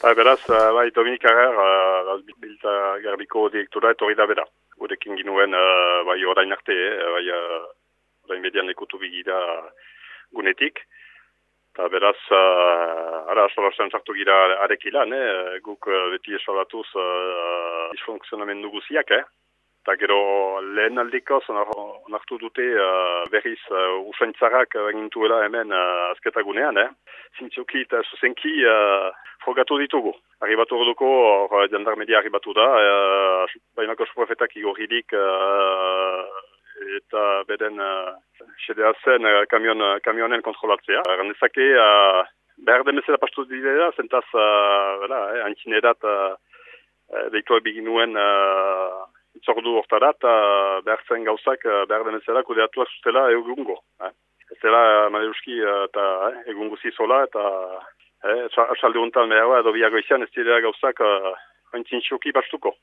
Eta beraz, uh, bai, Dominik Agar, uh, bilta garbiko direktora etorri da bera. Gurekin ginuen, uh, bai, orain arte, eh, bai, uh, orain median ekutu bigira gunetik. Eta beraz, uh, ara, solasen sartu gira arekilan, eh? guk uh, beti esalatuz uh, disfunksionamendu guziak, eh? Eta gero lehen aldiko onartu dute uh, berriz uh, usaintzarak egintuela hemen uh, azketagunean, eh? Zintzoki eta zuzenki uh, frogatu ditugu. Arribatu orduko, uh, jandarmedia arribatu da, uh, bainako suprefetak igorridik uh, eta beden uh, sedea zen uh, kamion, kamionen kontrolatzea. Randezake, uh, behar demezela pastu didea, zentaz, uh, eh, antxinerat, uh, deitu ebiginuen uh, itzordu hortarat, uh, behar zen gauzak, behar demezela kudeatuak zutela egungo. Eh? Ez dela, Maleuski, eta eh, zizola, eta eh, salde honetan mehaua edo biago izan ez dira gauzak uh, haintzin bastuko.